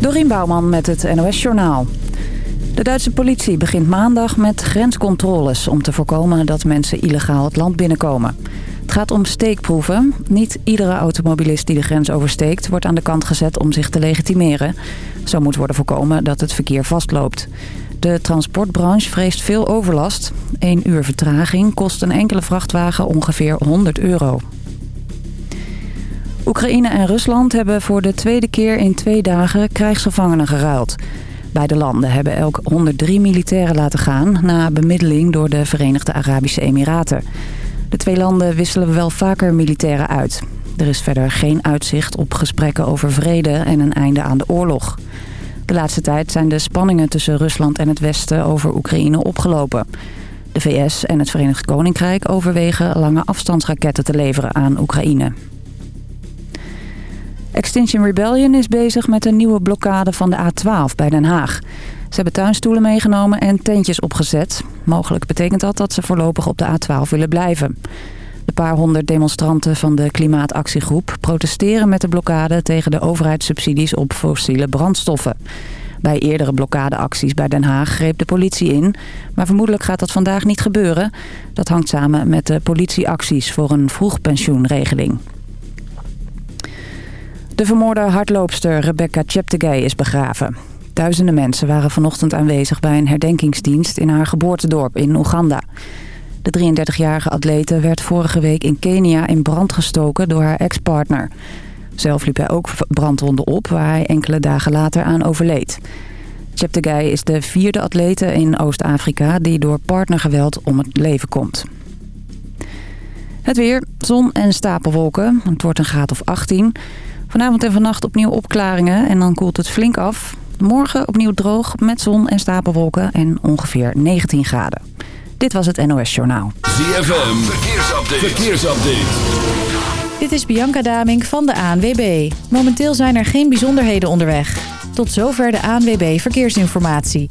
Dorien Bouwman met het NOS Journaal. De Duitse politie begint maandag met grenscontroles... om te voorkomen dat mensen illegaal het land binnenkomen. Het gaat om steekproeven. Niet iedere automobilist die de grens oversteekt... wordt aan de kant gezet om zich te legitimeren. Zo moet worden voorkomen dat het verkeer vastloopt. De transportbranche vreest veel overlast. Eén uur vertraging kost een enkele vrachtwagen ongeveer 100 euro. Oekraïne en Rusland hebben voor de tweede keer in twee dagen krijgsgevangenen geruild. Beide landen hebben elk 103 militairen laten gaan... na bemiddeling door de Verenigde Arabische Emiraten. De twee landen wisselen wel vaker militairen uit. Er is verder geen uitzicht op gesprekken over vrede en een einde aan de oorlog. De laatste tijd zijn de spanningen tussen Rusland en het Westen over Oekraïne opgelopen. De VS en het Verenigd Koninkrijk overwegen lange afstandsraketten te leveren aan Oekraïne. Extinction Rebellion is bezig met een nieuwe blokkade van de A12 bij Den Haag. Ze hebben tuinstoelen meegenomen en tentjes opgezet. Mogelijk betekent dat dat ze voorlopig op de A12 willen blijven. De paar honderd demonstranten van de klimaatactiegroep protesteren met de blokkade tegen de overheidssubsidies op fossiele brandstoffen. Bij eerdere blokkadeacties bij Den Haag greep de politie in. Maar vermoedelijk gaat dat vandaag niet gebeuren. Dat hangt samen met de politieacties voor een vroegpensioenregeling. De vermoorde hardloopster Rebecca Cheptegei is begraven. Duizenden mensen waren vanochtend aanwezig bij een herdenkingsdienst in haar geboortedorp in Oeganda. De 33-jarige atlete werd vorige week in Kenia in brand gestoken door haar ex-partner. Zelf liep hij ook brandwonden op waar hij enkele dagen later aan overleed. Cheptegei is de vierde atlete in Oost-Afrika die door partnergeweld om het leven komt. Het weer, zon en stapelwolken. Het wordt een graad of 18. Vanavond en vannacht opnieuw opklaringen en dan koelt het flink af. Morgen opnieuw droog met zon en stapelwolken en ongeveer 19 graden. Dit was het NOS Journaal. ZFM, verkeersupdate. verkeersupdate. Dit is Bianca Daming van de ANWB. Momenteel zijn er geen bijzonderheden onderweg. Tot zover de ANWB Verkeersinformatie.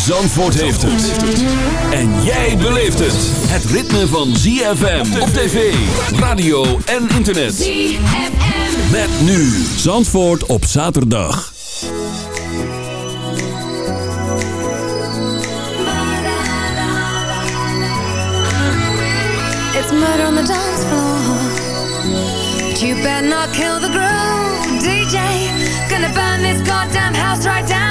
Zandvoort heeft het. En jij beleeft het. Het ritme van ZFM op tv, radio en internet. ZFM. Met nu Zandvoort op zaterdag. It's murder on the dance floor. But you better not kill the groove, DJ. Gonna burn this goddamn house right down.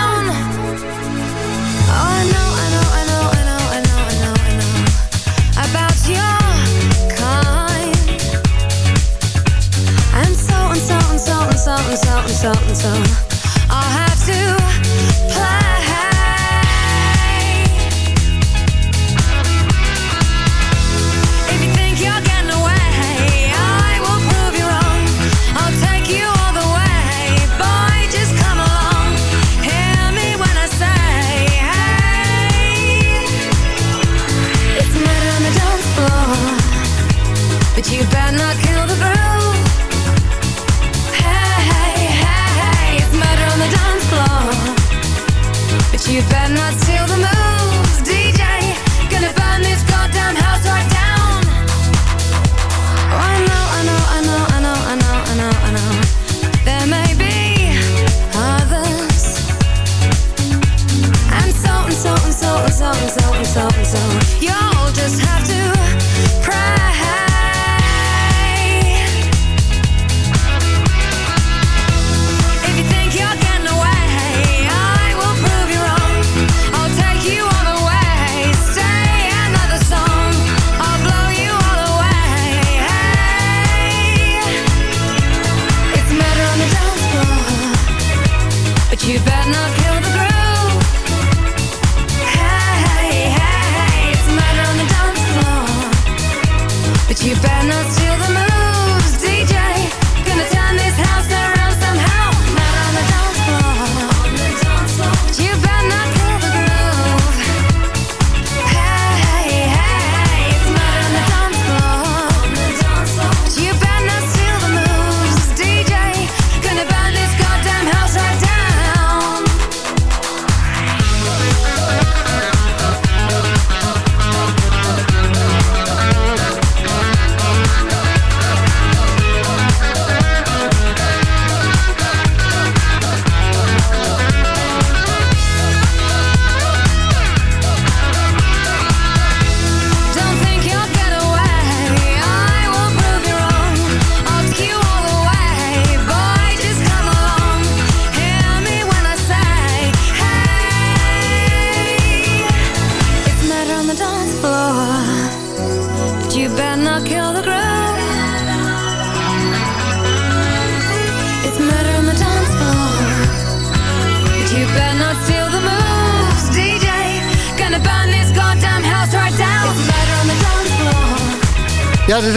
something, something, something, something. I'll have to.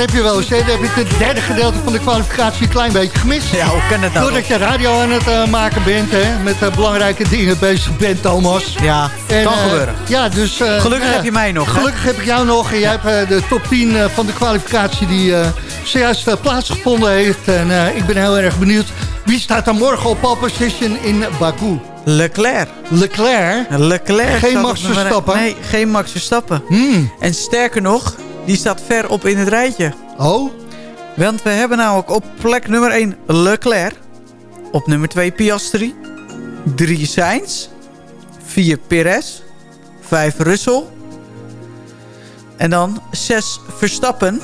Heb je wel eens. hè. Dan heb je het derde gedeelte van de kwalificatie een klein beetje gemist. Ja, hoe kan het nou? Doordat je radio aan het eh, maken bent, hè, met eh, belangrijke dingen bezig bent, Thomas. Ja, En, kan eh, gebeuren. Ja, dus... Gelukkig heb je mij nog, hè? Gelukkig heb ik jou nog. En jij hebt de top 10 eh, van de kwalificatie die zojuist plaatsgevonden heeft. En ik ben heel erg benieuwd. Wie staat er morgen op pole position in Baku? Leclerc. Leclerc. Leclerc. Geen Max Verstappen? Nee, geen Max Verstappen. Hmm. En sterker nog, die staat ver op in het rijtje. Oh, Want we hebben namelijk op plek nummer 1 Leclerc. Op nummer 2 Piastri. 3 Sainz. 4 Perez. 5 Russell. En dan 6 Verstappen.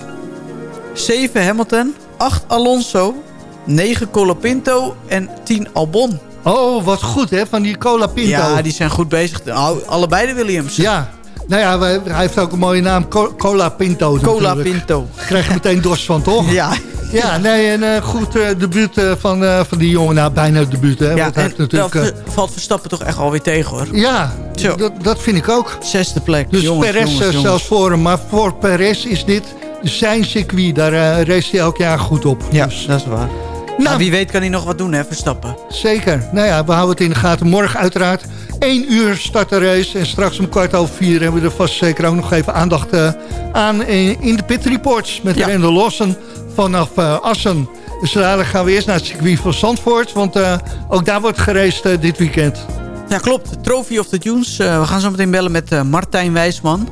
7 Hamilton. 8 Alonso. 9 Colapinto en 10 Albon. oh, wat goed hè, van die Cola Pinto. Ja, die zijn goed bezig. Nou, allebei de Williams. Ja, nou ja, hij heeft ook een mooie naam. Co- Cola Pinto Cola natuurlijk. Pinto. Krijg je meteen dorst van, toch? Ja, Ja, nee, een eh, goed eh, debuut eh, van, van die jongen. Nou, bijna debuut, hè. ja want hij en heeft natuurlijk... dat valt Verstappen toch echt alweer tegen hoor. ja, Zo. dat, vind ik ook. Zesde plek. Dus jongens, Perez jongens, jongens. zelfs voor hem. Maar voor Perez is dit zijn circuit. Daar race hij elk jaar goed op. Ja, Dus, dat is waar. nou, Nou, wie weet kan hij nog wat doen, hè, Verstappen. Zeker. Nou ja, we houden het in de gaten. Morgen uiteraard 1 uur start de race. En straks om kwart over vier hebben we er vast zeker ook nog even aandacht eh, aan in, de pit reports. Met Ja. Rende Lossen vanaf eh, Assen. Dus dadelijk gaan we eerst naar het circuit van Zandvoort. Want eh, ook daar wordt geraced dit weekend. Ja, klopt. Trophy of the Dunes. Eh, we gaan zo meteen bellen met Martijn Wijsman.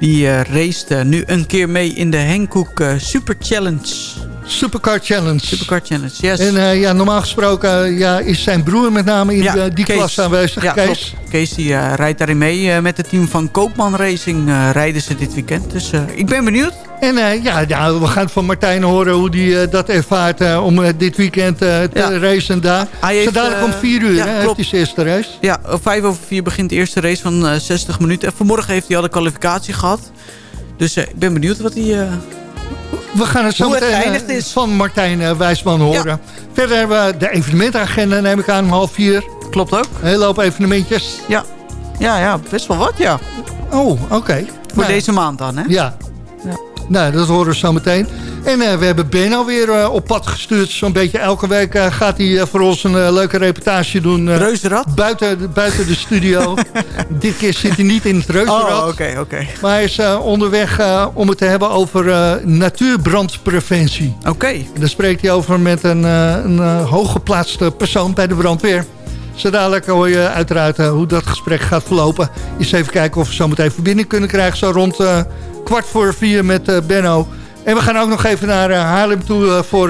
Die eh race nu een keer mee in de Henkoek Super Challenge. Supercar Challenge. Supercar Challenge, yes. En eh, ja, normaal gesproken eh, ja, is zijn broer met name in Ja, eh, die Kees. klas aanwezig. ja, Kees. Kees die, rijdt daarin mee met het team van Koopman Racing. rijden ze dit weekend. Dus ik ben benieuwd. En ja, ja, we gaan van Martijn horen hoe hij dat ervaart om dit weekend te Ja. racen daar. Hij Zo heeft, dadelijk om vier uur ja, hè, heeft klopt. hij zijn eerste race. Ja, vijf over vier begint de eerste race van eh, 60 minuten. En vanmorgen heeft hij al de kwalificatie gehad. Dus ik ben benieuwd wat hij... We gaan het zo meteen eh, van Martijn eh, Wijsman horen. Verder hebben we de evenementagenda, neem ik aan, om half vier. klopt ook. Een hele hoop evenementjes. Ja. Ja, ja, best wel wat, ja. Oh, oké. Voor Nou, deze maand dan, hè? Ja. Nou, dat horen we zo meteen. En eh, we hebben Ben alweer eh, op pad gestuurd. Zo'n beetje elke week eh, gaat hij voor ons een leuke reportage doen. Reuzenrad? buiten, de- buiten de studio. Dit keer zit hij niet in het reuzenrad. Oh, oké, oké. Maar hij is onderweg om het te hebben over natuurbrandpreventie. Oké. Daar spreekt hij over met een, een hooggeplaatste persoon bij de brandweer. Zo dadelijk hoor je uiteraard hoe dat gesprek gaat verlopen. Eens even kijken of we zo meteen verbinding kunnen krijgen. Zo rond kwart voor vier met eh, Benno. En we gaan ook nog even naar eh, Haarlem toe eh, voor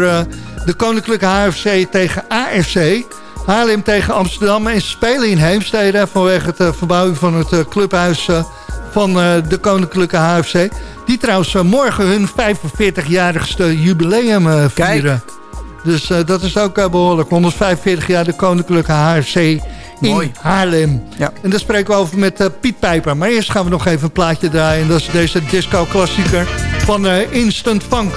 de Koninklijke HFC tegen AFC. Haarlem tegen Amsterdam. En spelen in Heemstede vanwege het verbouwing van het clubhuis van de Koninklijke HFC. Die trouwens morgen hun 45-jarigste jubileum vieren. Dus dat is ook eh, behoorlijk. 145 jaar de Koninklijke HFC in Mooi. Haarlem. Ja. En daar spreken we over met eh, Piet Pijper. Maar eerst gaan we nog even een plaatje draaien. En dat is deze disco-klassieker van eh, Instant Funk.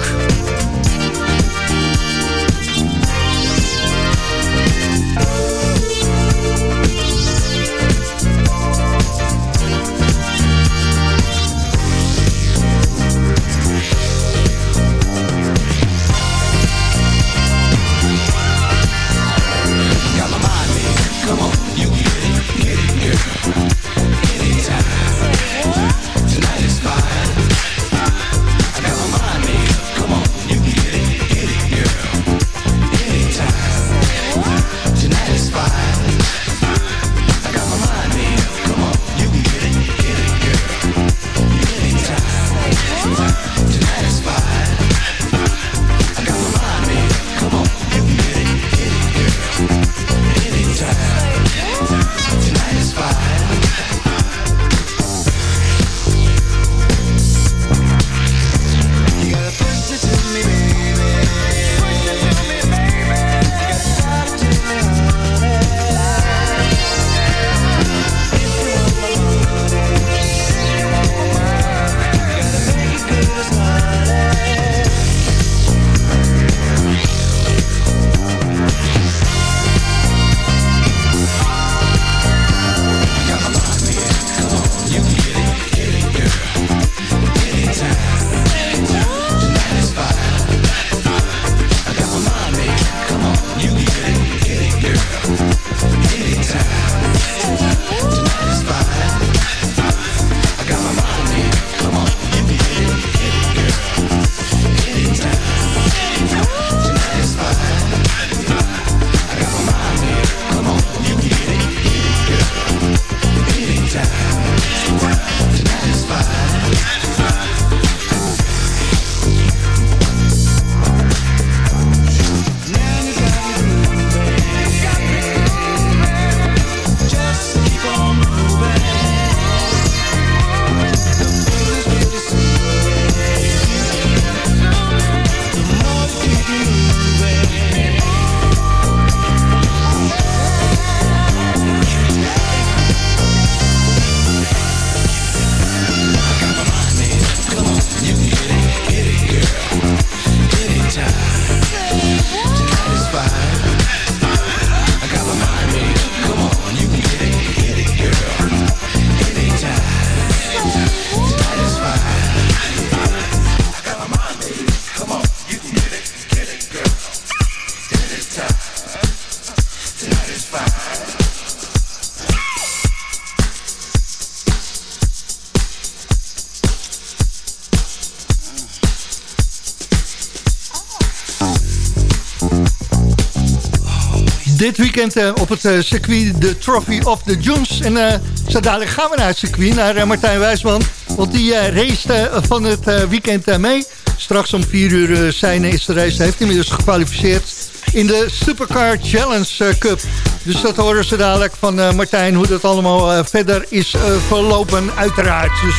Dit weekend eh, op het eh, circuit de Trophy of the Dunes. En eh, zo dadelijk gaan we naar het circuit, naar Martijn Wijsman. Want die race van het weekend mee. Straks om 4 uur zijn is de race. Hij heeft inmiddels gekwalificeerd in de Supercar Challenge Cup. Dus dat horen ze dadelijk van Martijn. Hoe dat allemaal verder is verlopen uiteraard. Dus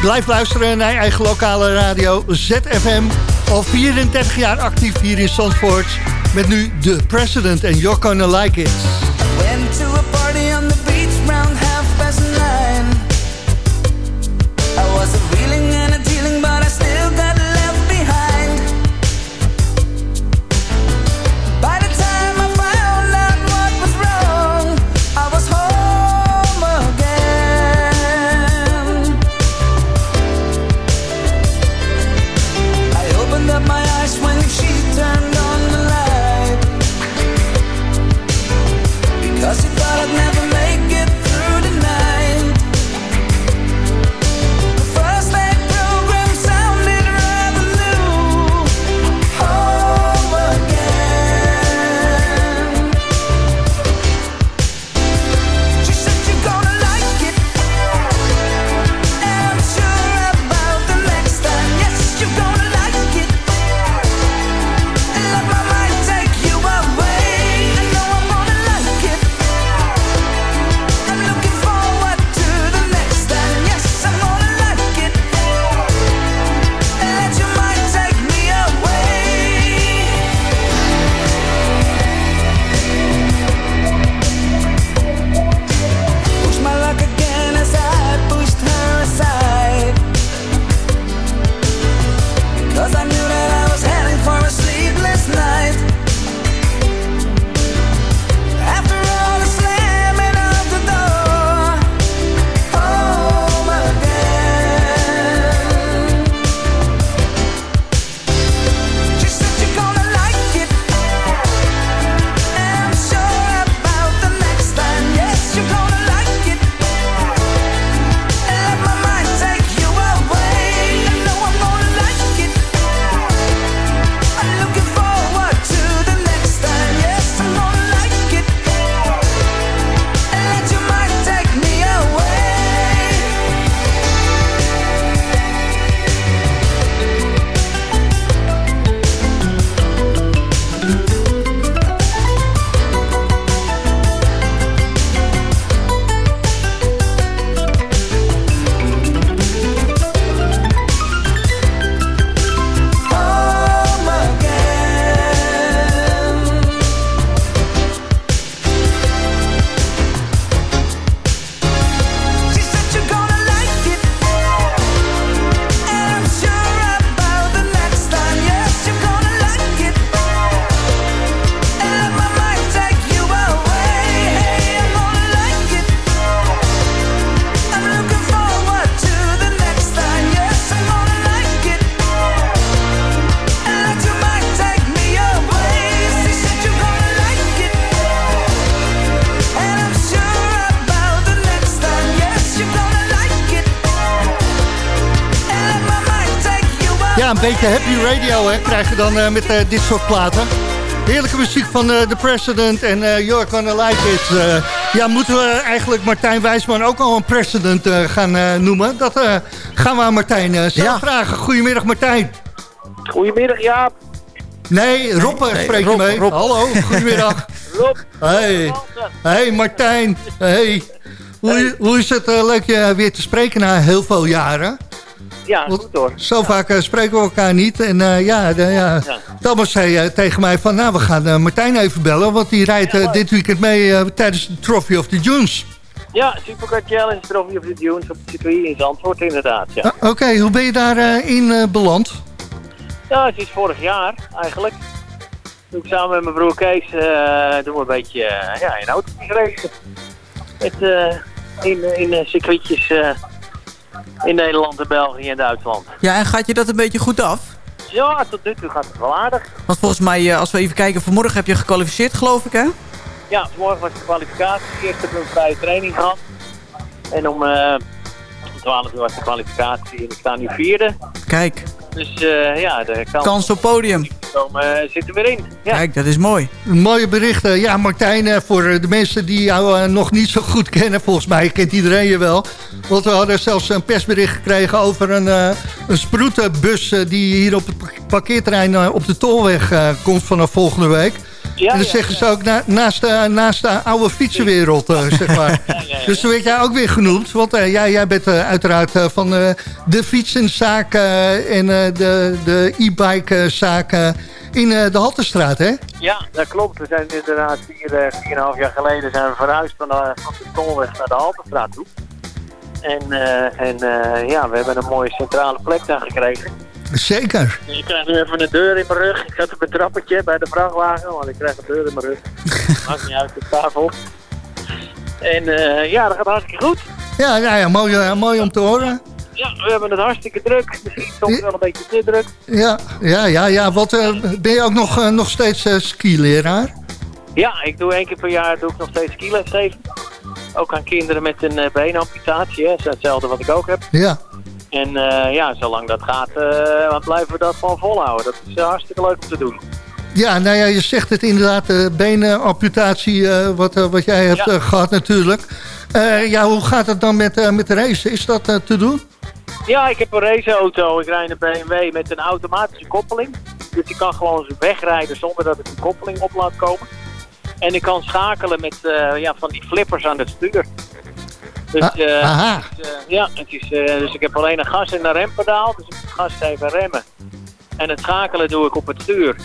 blijf luisteren naar je eigen lokale radio ZFM. Al 34 jaar actief hier in Zandvoort. Met nu de President en You're Gonna Like It. Beetje happy radio hè, krijg je dan eh, met eh, dit soort platen. Heerlijke muziek van eh, The President en eh You're Gonna Like It. Eh, ja, moeten we eigenlijk Martijn Wijsman ook al een president eh, gaan eh, noemen? Dat eh, gaan we aan Martijn eh, zelf Ja. vragen. Goedemiddag Martijn. Goedemiddag Jaap. Nee, Rob nee, spreek je Rob, mee. Rob. Hallo, goedemiddag. Rob. Hey, hey Martijn. Hey. Hoe, hoe is het leuk je weer te spreken na heel veel jaren? Ja, goed hoor. Zo vaak eh, spreken we elkaar niet. En eh, ja, de, ja. Ja. Thomas zei eh, tegen mij van... nou, we gaan Martijn even bellen... want die rijdt dit weekend mee tijdens de Trophy of the Dunes. Ja, Supercar Challenge Trophy of the Dunes op het circuit in Zandvoort inderdaad. Ja, Ah, Oké, hoe ben je daarin in beland? ja het is vorig jaar eigenlijk. Toen ik samen met mijn broer Kees doen we een beetje ja, in auto's racen. Met, in, in circuitjes in Nederland en België en Duitsland. Ja, en gaat je dat een beetje goed af? Ja, tot nu toe gaat het wel aardig. Want volgens mij, eh, als we even kijken, vanmorgen heb je gekwalificeerd, geloof ik, hè? ja, vanmorgen was de kwalificatie. Eerst hebben we een vrije training gehad. En om, eh, om 12 uur was de kwalificatie en ik sta nu vierde. Kijk, Dus eh, ja, de kans, kans op podium. komen, eh, zit er weer in. Ja. Kijk, dat is mooi. Mooie berichten. Ja, Martijn, eh, voor eh, de mensen die jou eh, nog niet zo goed kennen... volgens mij kent iedereen je wel. Want we hadden zelfs een persbericht gekregen over een, eh een sproetenbus... eh, die hier op het parkeerterrein eh, op de Tolweg eh, komt vanaf volgende week. Ja, en dan ja, zeggen ze ook na- naast, de, naast de oude fietsenwereld, eh, zeg maar. Dus zo werd jij ook weer genoemd. Want eh, jij, jij bent eh, uiteraard van de fietsenzaak en de, de e-bike zaak eh, in de Haltestraat, hè? Ja, dat klopt. We zijn inderdaad vier, eh, vier en een half jaar geleden zijn we verhuisd van de, van de Tolweg naar de Haltestraat toe. En, en ja, we hebben een mooie centrale plek daar gekregen. Zeker. Ik krijg nu even een deur in mijn rug. Ik zat op een trappetje bij de vrachtwagen, want ik krijg een deur in mijn rug. Maakt niet uit, ik sta op. En eh, ja, dat gaat hartstikke goed. Ja, ja mooi, eh, mooi om te horen. Ja, we hebben het hartstikke druk. Misschien soms wel een beetje te druk. Ja, ja, ja, ja. Wat, eh, ben je ook nog, nog steeds skileraar? Ja, ik doe één keer per jaar doe ik nog steeds skiles geven. Ook aan kinderen met een beenamputatie. Hè. Dat is hetzelfde wat ik ook heb. Ja. En eh, ja, zolang dat gaat, dan blijven we dat gewoon volhouden. Dat is eh, hartstikke leuk om te doen. Ja, nou ja, je zegt het inderdaad, de benenamputatie, wat, wat jij hebt Ja. eh, gehad natuurlijk. Ja, hoe gaat het dan met, met de race? Is dat te doen? Ja, ik heb een raceauto. Ik rijd een BMW met een automatische koppeling. Dus ik kan gewoon wegrijden zonder dat ik een koppeling op laat komen. En ik kan schakelen met eh, ja, van die flippers aan het stuur. Dus, Ah, eh, aha. het is, eh, ja, het is, eh, dus ik heb alleen een gas- en een rempedaal. Dus ik moet gas even remmen. En het schakelen doe ik op het stuur.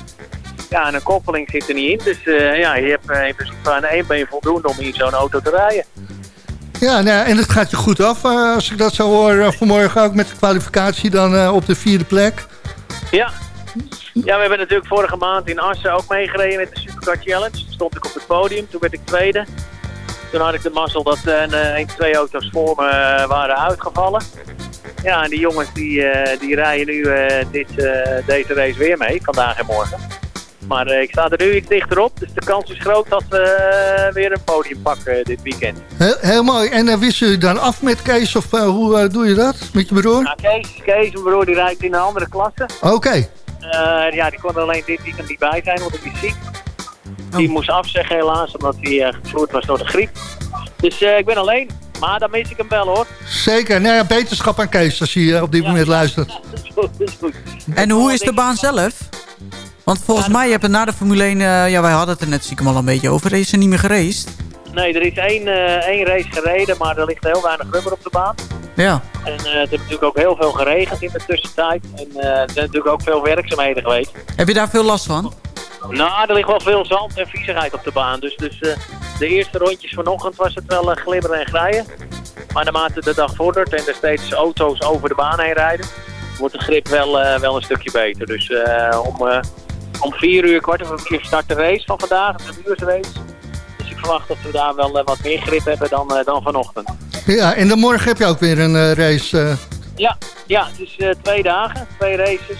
Ja, en een koppeling zit er niet in. Dus eh, ja, je hebt eh, in principe aan één been voldoende om in zo'n auto te rijden. Ja, nou, en het gaat je goed af eh, als ik dat zo hoor eh, vanmorgen ook met de kwalificatie dan eh, op de vierde plek. Ja. Ja, we hebben natuurlijk vorige maand in Assen ook meegereden met de Supercar Challenge. Toen stond ik op het podium, toen werd ik tweede. Toen had ik de mazzel dat eh, een, eh, twee auto's voor me eh, waren uitgevallen. Ja, en die jongens die, die rijden nu dit, deze race weer mee, vandaag en morgen. Maar ik sta er nu iets dichterop, dus de kans is groot dat we weer een podium pakken dit weekend. Heel, heel mooi. En uh, wist je dan af met Kees of uh, hoe uh, doe je dat met je broer? Nou, Kees, Kees, mijn broer, die rijdt in een andere klasse. Oké. Okay. Ja, die kon er alleen dit weekend niet bij zijn, want hij is ziek. Die oh. moest afzeggen helaas, omdat hij uh, gevloerd was door de griep. Dus uh, ik ben alleen, maar dan mis ik hem wel hoor. Zeker, nou ja, beterschap aan Kees als hij op dit ja. moment luistert. Ja, dat is goed, dat is goed. En hoe is de baan zelf? Want volgens mij je na de Formule 1, uh, ja wij hadden het er net stiekem al een beetje over, is er niet meer geraced? Nee, er is één, uh, één race gereden, maar er ligt heel weinig rubber op de baan. Ja. En uh, het heeft natuurlijk ook heel veel geregend in de tussentijd. En uh, er zijn natuurlijk ook veel werkzaamheden geweest. Heb je daar veel last van? Nou, er ligt wel veel zand en viezigheid op de baan. Dus, dus uh, de eerste rondjes vanochtend was het wel uh, glibberen en glijden. Maar naarmate de dag vordert en er steeds auto's over de baan heen rijden... wordt de grip wel, uh, wel een stukje beter. Dus om, om vier uur, kwart over vier start de race van vandaag. Een uursrace. Dus ik verwacht dat we daar wel wat meer grip hebben dan, dan vanochtend. Ja, en dan morgen heb je ook weer een race. Ja, ja, het is twee dagen, twee races.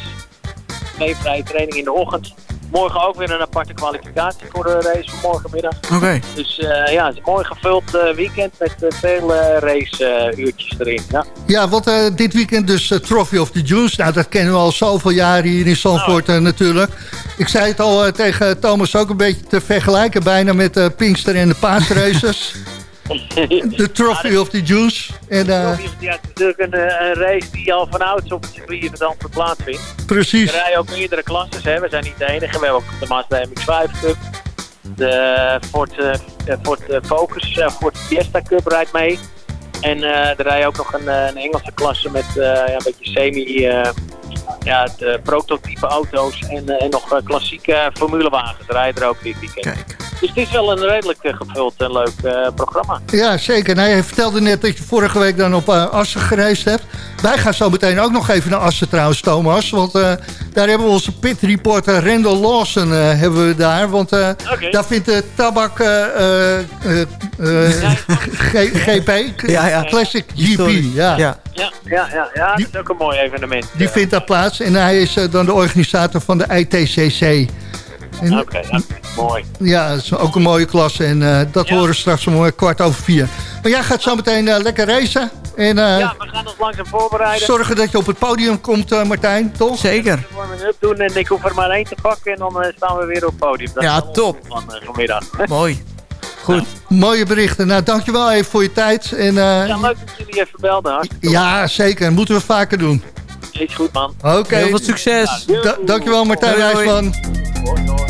Twee vrije training in de ochtend morgen ook weer een aparte kwalificatie voor de race van morgenmiddag. Oké. Okay. Dus uh, ja, het is een mooi gevuld uh, weekend met uh, veel raceuurtjes erin. Ja, ja want dit weekend dus Trophy of the Dunes. Nou, dat kennen we al zoveel jaren hier in Zandvoort natuurlijk. Ik zei het al tegen Thomas ook een beetje te vergelijken bijna met de Pinkster en de paasraces. De Trophy of the Dunes. En, uh, ja, het is natuurlijk een, een, race die al van ouds op het circuit in Zandvoort plaatsvindt. Precies. Er rijden ook meerdere klasses, hè. we zijn niet de enige. We hebben ook de Mazda MX-5 Cup. De Ford, uh, Ford Focus, Ford Fiesta Cup rijdt mee. En uh, er rijdt ook nog een, een Engelse klasse met een beetje semi... ja, de prototype auto's en, en nog klassieke formulewagens rijden er ook dit weekend. Kijk. Dus het is wel een redelijk uh, gevuld en leuk uh, programma. Ja, zeker. Nou, je vertelde net dat je vorige week dan op uh, Assen gereisd hebt. Wij gaan zo meteen ook nog even naar Assen trouwens, Thomas. Want daar hebben we onze pit reporter Randall Lawson hebben we daar. Want okay. daar vindt de tabak GP, ja, ja. Classic GP. Ja. Ja. Ja, ja, ja, ja, dat is ook een mooi evenement. Die vindt daar plaats en hij is dan de organisator van de ITCC. Oké, ja, mooi. Ja, dat is ook een mooie klasse. En eh, dat Ja. horen we straks om eh, kwart over vier. Maar jij gaat zo meteen eh, lekker racen. En eh, Ja, we gaan ons langzaam voorbereiden. zorgen dat je op het podium komt, eh, Martijn, toch? Zeker. doen en ik hoef er maar één te pakken en dan eh, staan we weer op het podium. Dat Ja, top. Van, eh, vanmiddag. Mooi. Goed. Mooie berichten. Nou, dankjewel even voor je tijd. En, eh, Ja, leuk dat jullie even belden. Ja, zeker. Moeten we vaker doen. Goed. Is goed, man. Oké. Heel veel succes. Da- dankjewel, Martijn Hoi,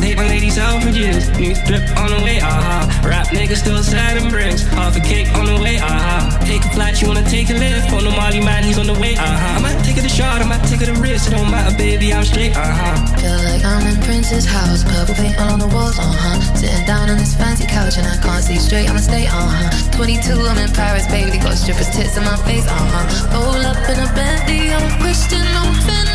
date my ladies out for years. New drip on the way, aha. Rap niggas still and bricks. Half a cake on the way, aha. Take a flight, you wanna take a lift. On the Molly man, he's on the way, aha. I might take it a shot, I might take it a risk. It don't matter, baby, I'm straight, uh-huh. Feel like I'm in Prince's house, purple paint all on the walls, uh huh. Sitting down on this fancy couch and I can't see straight, I'ma stay, uh huh. 22, I'm in Paris, baby, got strippers' tits in my face, uh huh. Roll up in a Bentley, I'm a Christian, I'm a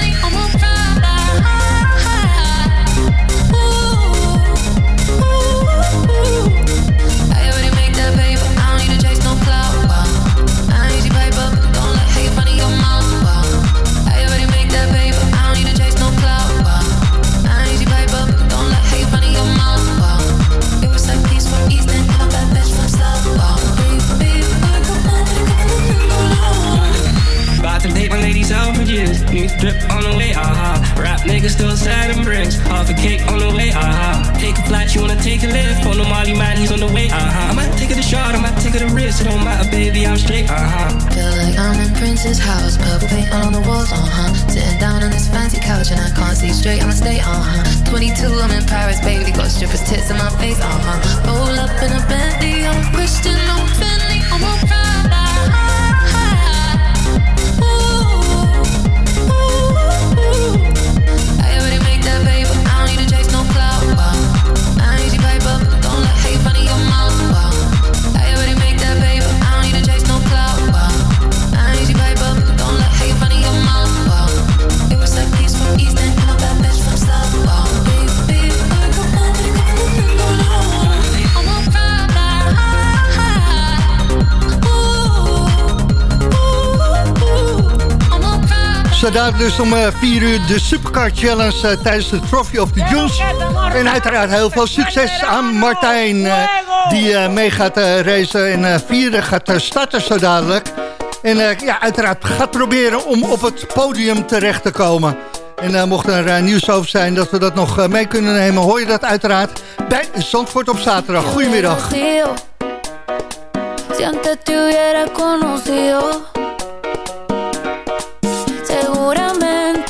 drip on the way, aha. Rap niggas still sad and bricks. Half a cake on the way, aha. Take a flight, you wanna take a lift. On the Molly man, he's on the way, uh-huh. I might take it a shot, I might take it a risk. It don't matter, baby, I'm straight, uh-huh. Feel like I'm in Prince's house, purple paint on the walls, uh huh. Sitting down on this fancy couch and I can't see straight, I'ma stay, uh huh. 22, I'm in Paris, baby, got strippers' tits in my face, uh huh. Roll up Dadelijk dus om 4 uur de Supercar Challenge eh, tijdens de Trophy of the Youth. En uiteraard heel veel succes aan Martijn eh, die eh, mee gaat eh, racen en eh vierde gaat eh, starten zo dadelijk. En eh, ja, uiteraard gaat proberen om op het podium terecht te komen. En eh, mocht er eh, nieuws over zijn dat we dat nog eh, mee kunnen nemen, hoor je dat uiteraard bij Zandvoort op zaterdag. Goedemiddag.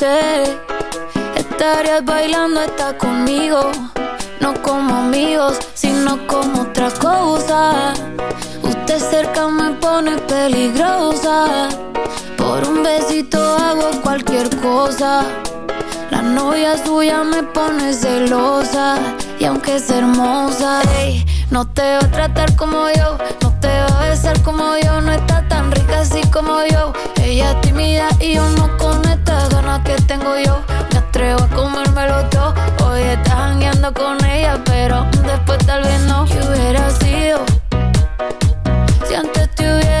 Conocido. Si antes te hubiera conocido, seguramente estarías bailando esta conmigo. No como amigos, sino como otra cosa. Usted cerca me pone peligrosa. Por un besito hago cualquier cosa. La novia suya me pone celosa y aunque es hermosa, ey, no te va a tratar como yo, no te va a besar como yo, no está tan rica así como yo. Ella es tímida y yo no con estas ganas que tengo yo. Me atrevo a comérmelo todo. Hoy estás jangueando con ella, pero después tal vez no. Que hubiera sido si antes te hubiera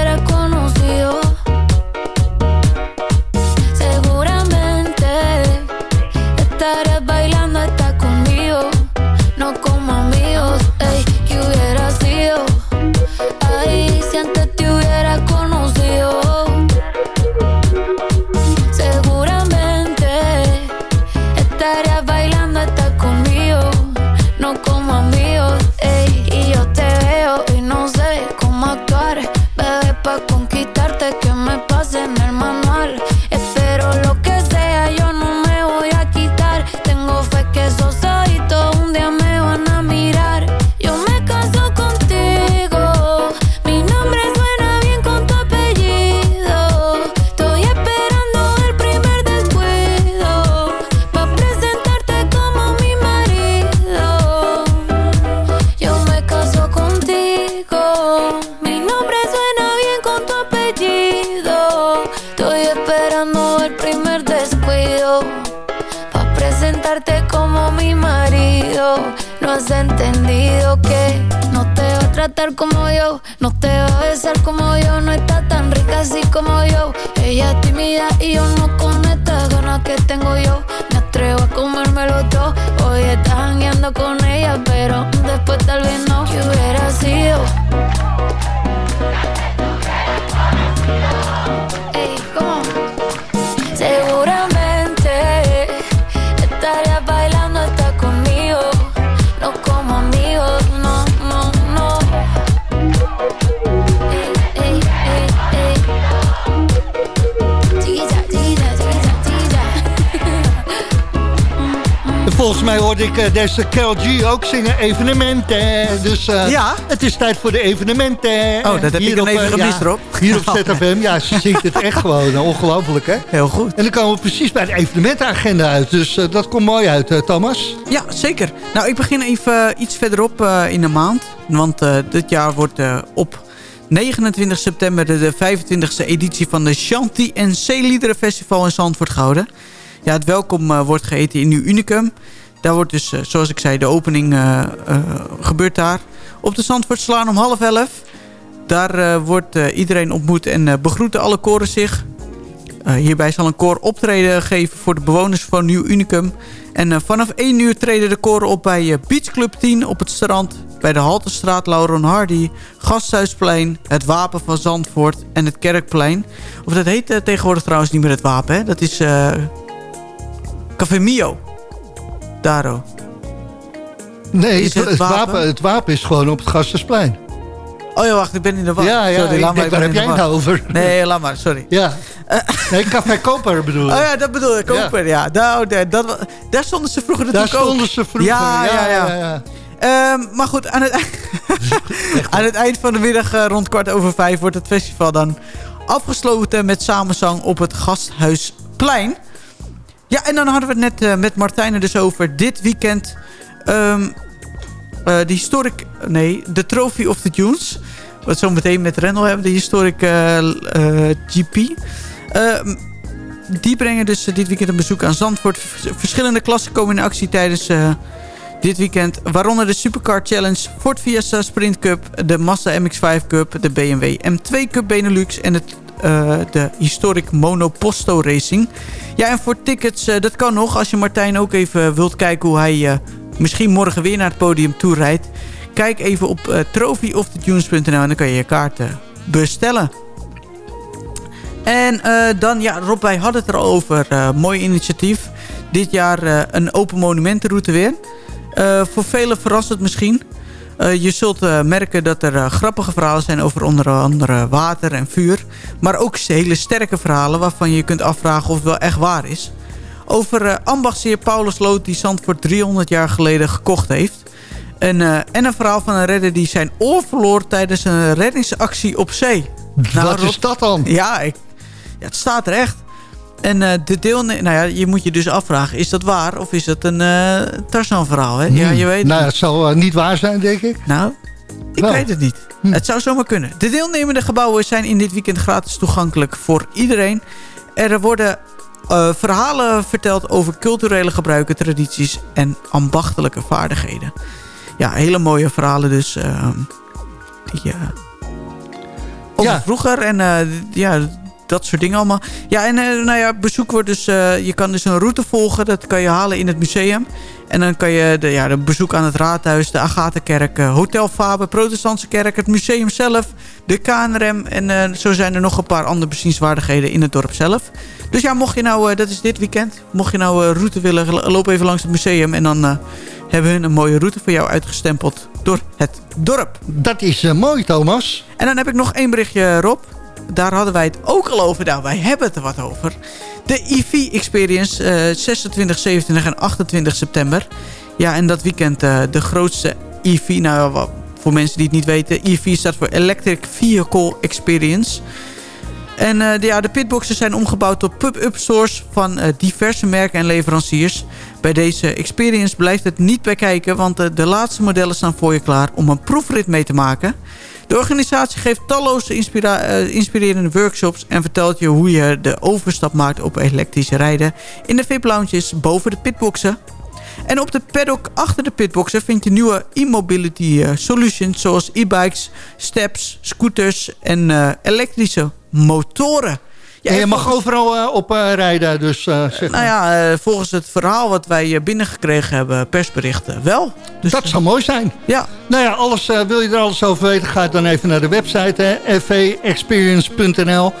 deze Carol G ook zingen evenementen. Dus eh, Ja? het is tijd voor de evenementen. Oh, dat heb Hier dan op, even eh, gemist, ja, Rob. Hier op ZFM. Ja, ze zingt het echt gewoon. eh, Ongelooflijk, hè? Heel goed. En dan komen we precies bij de evenementenagenda uit. Dus eh, dat komt mooi uit, eh, Thomas. Ja, zeker. Nou, ik begin even iets verderop eh, in de maand. Want eh, dit jaar wordt eh, op 29 september de, de 25e editie van de Shanti en Zeeliederen Festival in Zandvoort gehouden. Ja, het welkom eh, wordt geheten in Nieuw Unicum. Daar wordt dus, eh, zoals ik zei, de opening eh, eh, gebeurt daar. Op de Zandvoortslaan om half elf. Daar wordt iedereen ontmoet en begroeten alle koren zich. Hierbij zal een koor optreden geven voor de bewoners van Nieuw Unicum. En vanaf 1 uur treden de koren op bij eh, Beach Club 10 op het strand... bij de Haltestraat, Lauren Hardy, Gasthuisplein... het Wapen van Zandvoort en het Kerkplein. Of dat heet tegenwoordig trouwens niet meer het Wapen? Dat is Café Mio. Daro. Nee, het, het het wapen? wapen? het wapen is gewoon op het Gastensplein. Oh ja, wacht, ik ben in de war. Ja, ja, sorry, ik laat maar, denk, ik waar heb jij het nou over? Nee, laat maar, sorry. Ja. Nee, Café Koper bedoel ik. Oh ja, dat bedoel ik. Koper, ja. Nou, daar, dat, daar stonden ze vroeger Daar natuurlijk ook. stonden ze vroeger. Ja, ja, ja. ja, ja. Ehm, maar goed, aan het, aan het eind van de middag eh, rond kwart over vijf wordt het festival dan afgesloten met samenzang op het Gasthuisplein. Ja, en dan hadden we het net eh, met Martijn er dus over dit weekend. eh, de historic, nee, de Trophy of the Dunes. Wat zo meteen met Rendel hebben, de historic eh, GP. Ehm, die brengen dus dit weekend een bezoek aan Zandvoort. Vers- Verschillende klassen komen in actie tijdens dit weekend. Waaronder de Supercar Challenge, Ford Fiesta Sprint Cup, de Mazda MX-5 Cup, de BMW M2 Cup Benelux en het, de Historic Mono Posto Racing. Ja, en voor tickets, eh, dat kan nog. Als je Martijn ook even wilt kijken hoe hij eh, misschien morgen weer naar het podium toe rijdt. Kijk even op uh, en dan kan je je kaarten bestellen. En dan, ja, Rob, wij hadden het er al over. Mooi initiatief. Dit jaar een open monumentenroute weer. Voor velen verrast het misschien. Eh, je zult eh, merken dat er eh, grappige verhalen zijn over onder andere water en vuur. Maar ook hele sterke verhalen waarvan je kunt afvragen of het wel echt waar is. Over ambachtsheer Paulus Lood die Zandvoort 300 jaar geleden gekocht heeft. En, en een verhaal van een redder die zijn oor verloor tijdens een reddingsactie op zee. Nou, Wat Rob, is dat dan? ja, ik, ja, het staat er echt. En eh, de deelnemers, nou ja, je moet je dus afvragen, is dat waar of is dat een eh Tarzan verhaal? Hè? Ja, je weet Nou, het. zal eh, niet waar zijn, denk ik. Nou, ik Wel. weet het niet. Hm. Het zou zomaar kunnen. De deelnemende gebouwen zijn in dit weekend gratis toegankelijk voor iedereen. Er worden verhalen verteld over culturele gebruiken, tradities en ambachtelijke vaardigheden. Ja, hele mooie verhalen dus. die, over Ja. vroeger en ja, dat soort dingen allemaal. Ja, en eh, nou ja, bezoek wordt dus... eh, je kan dus een route volgen. Dat kan je halen in het museum. En dan kan je de, ja, de bezoek aan het raadhuis, de Agatha-kerk, eh, Hotel Faber, Protestantse kerk, het museum zelf, de KNRM. En zo zijn er nog een paar andere bezienswaardigheden in het dorp zelf. Dus ja, mocht je nou, dat is dit weekend, mocht je nou een route willen, loop even langs het museum. En dan hebben hun een mooie route voor jou uitgestempeld door het dorp. Dat is mooi, Thomas. En dan heb ik nog één berichtje, Rob. Daar hadden wij het ook al over. Nou, wij hebben het er wat over. De EV Experience, eh 26, 27 en 28 september. Ja, en dat weekend eh, de grootste EV. Nou, voor mensen die het niet weten. EV staat voor Electric Vehicle Experience. En eh, de, ja, de pitboxen zijn omgebouwd tot pub-up stores van eh, diverse merken en leveranciers. Bij deze experience blijft het niet bij kijken, want eh, de laatste modellen staan voor je klaar om een proefrit mee te maken. De organisatie geeft talloze eh, inspirerende workshops en vertelt je hoe je de overstap maakt op elektrische rijden in de VIP-lounges boven de pitboxen. En op de paddock achter de pitboxen vind je nieuwe e-mobility eh, solutions zoals e-bikes, steps, scooters en eh, elektrische motoren. En je mag overal eh, op eh, rijden, dus eh, zeg Nou ja, volgens het verhaal wat wij binnengekregen hebben, persberichten, wel. Dus, dat zou mooi zijn. Ja. Nou ja, alles, wil je er alles over weten, ga dan even naar de website, fvexperience.nl.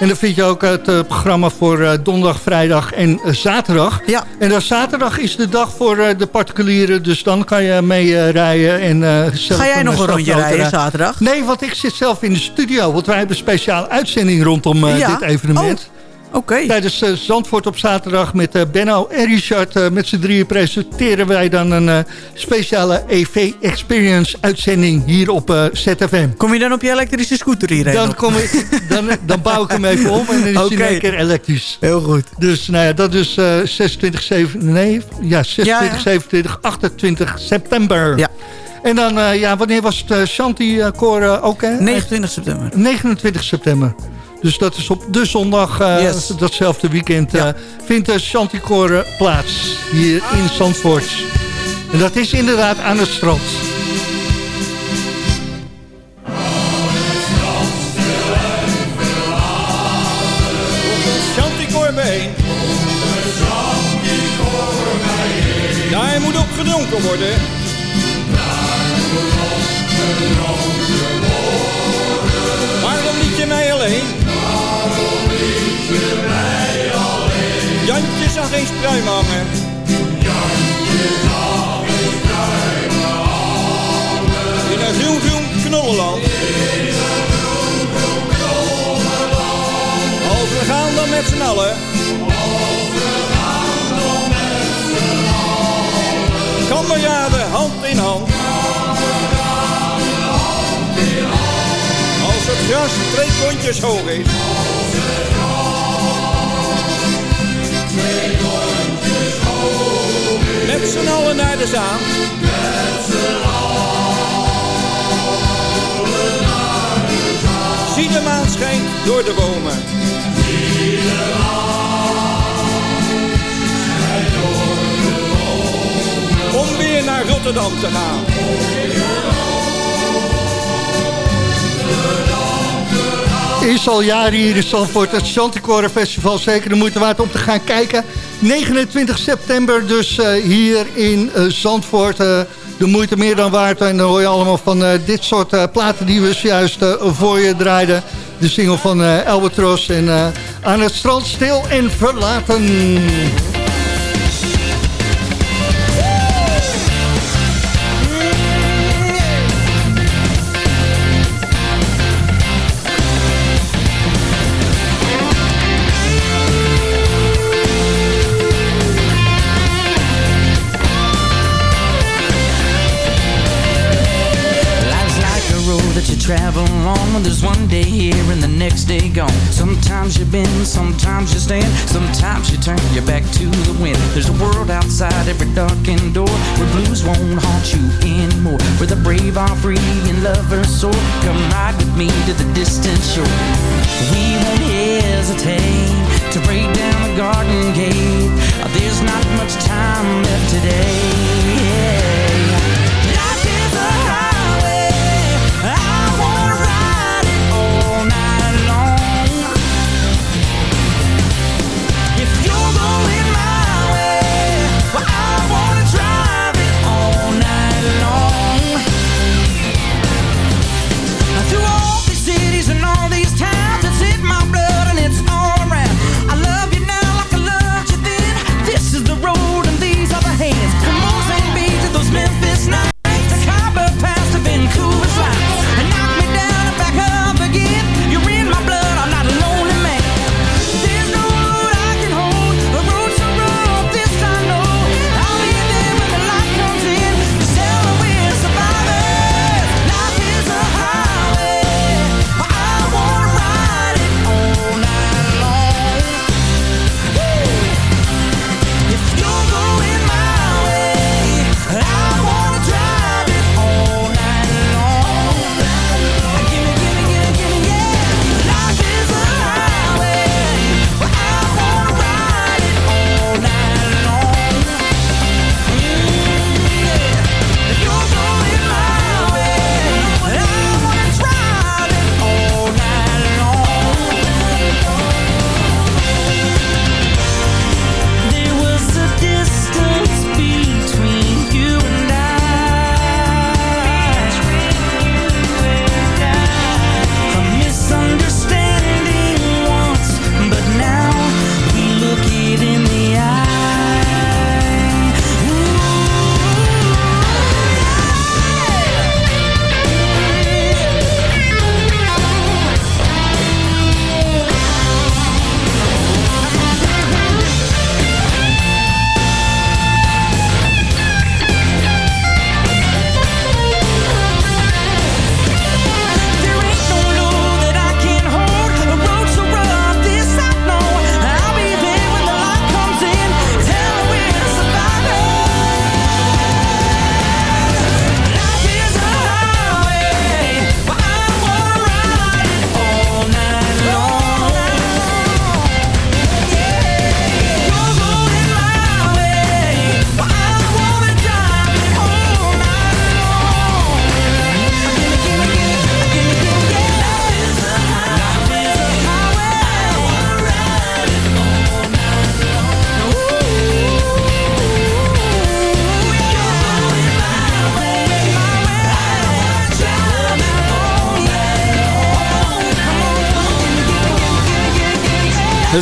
En dan vind je ook het programma voor eh, donderdag, vrijdag en zaterdag. Ja. En dan zaterdag is de dag voor de particulieren, dus dan kan je mee rijden. En, zelf Ga jij nog een rondje rijden zaterdag? Nee, want ik zit zelf in de studio, want wij hebben een speciale uitzending rondom Ja? dit evenement. Oké. Tijdens eh, Zandvoort op zaterdag met eh, Benno en Richard. eh, met z'n drieën presenteren wij dan een speciale EV Experience uitzending hier op ZFM. Kom je dan op je elektrische scooter hierheen? Dan, kom ik, dan, dan bouw ik hem even om en dan is hij één keer elektrisch. Heel goed. Dus nou ja, dat is eh 26, 7, nee, ja, 26, Ja, ja. 27, 28 september. Ja. En dan, ja, wanneer was het Shanti-koor ook? Hè? 29 september. 29 september. Dus dat is op de zondag, eh, Yes. datzelfde weekend, Ja. eh, vindt de Chanticore plaats hier in Zandvoort. En dat is inderdaad aan het strand. Chanticoor bijeen. Daar moet op gedronken worden. Waarom liet je mij alleen? Jantje zag geen spruim hangen. In een groen groen knollenland. Als we gaan dan met z'n allen. Kameraden hand in hand. Als het gras twee kontjes hoog is. Met z'n allen naar de zaan. Zie de maan schijnt door de bomen. Om weer naar Rotterdam te gaan. Is al jaren hier in Zandvoort het Chanticore Festival. Zeker de moeite waard om te gaan kijken. 29 september dus eh, hier in eh, Zandvoort. eh, de moeite meer dan waard. En dan hoor je allemaal van dit soort platen die we zojuist voor je draaiden. De single van Albatros en Aan het strand stil en verlaten. Travel on. There's one day here and the next day gone. Sometimes you bend, sometimes you stand, sometimes you turn your back to the wind. There's a world outside every darkened door where blues won't haunt you anymore. Where the brave are free and lovers soar. Come ride with me to the distant shore. We won't hesitate to break down the garden gate. There's not much time left today.